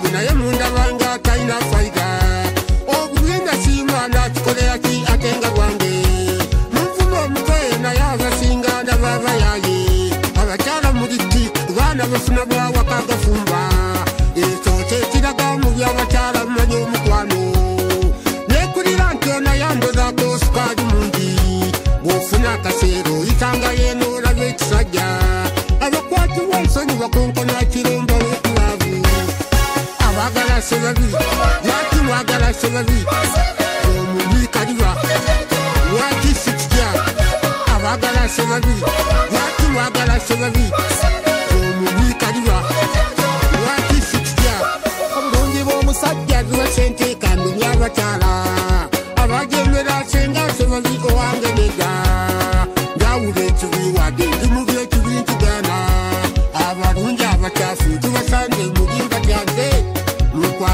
club naye munda wange atalina fayida obugenda singa nakikoleyaki atenga bwange munfuna omutoye naye abasinga ndababa yaye. Abakyala muri tik baana bafuna bwawaka gafumba ekyo kyekiraga mu byabakyala mumanyi omukwano nekulira nti ono yambozaako sukaali mungi bwofuna akaseero oyitangayo がりやつはガラスがりどうも見かりは浮気しつきや泡ガラスがりやつはガラスがりどうも見かりは浮気しつきや論理をむさっやるは先生かむにゃわちゃら泡ゲメラせんがそのりおあげねがガウレツリはでるむ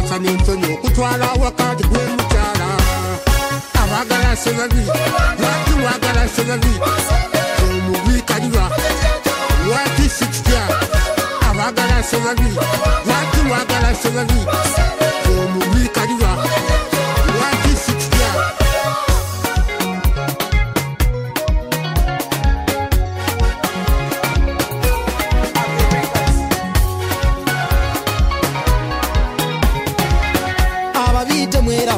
lukwasa n'ensonyi okutwala wakati gw'emukyala abagala se babi lwaki wagala se babi omubi kaliba lwaki sikitya abagala se babi lwaki wagala se babi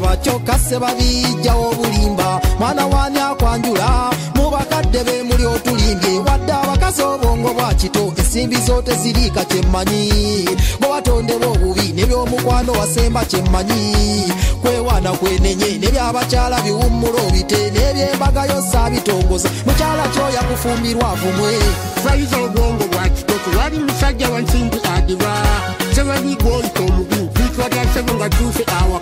mweraba kyokka se babijjawo obulimba mwana wani akwanjula mu bakadde be muli otulimbye wadde abakazi obwongo bwa kito ensimbi zo teziriika kyemmanyi. Bwe watondebwa obubi nebyomukwano wasemba kyemmanyi. Kwewaana kwenenye nebyabakyala biwummula obite nebyembagayo saabitongoza mukyala kyoya kufumbirwa avumwe. Fayiza obwongo bwa kitoko wali musajja wa nsimbi adiba. Sebabi gwoyita omubi bitwa lya sebo nga tuuse awaka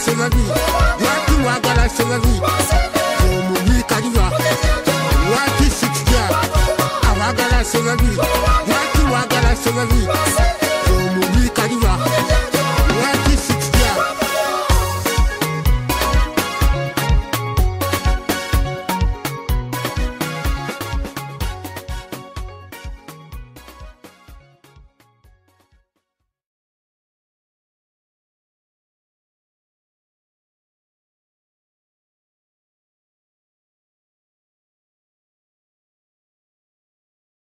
c'est la vie. Waki Wagala, c'est la vie. Komuni Kadiva. Waki Sixtia. Awagala, c'est la vie. Waki Wagala, c'est la vie. Komuni Kadiva.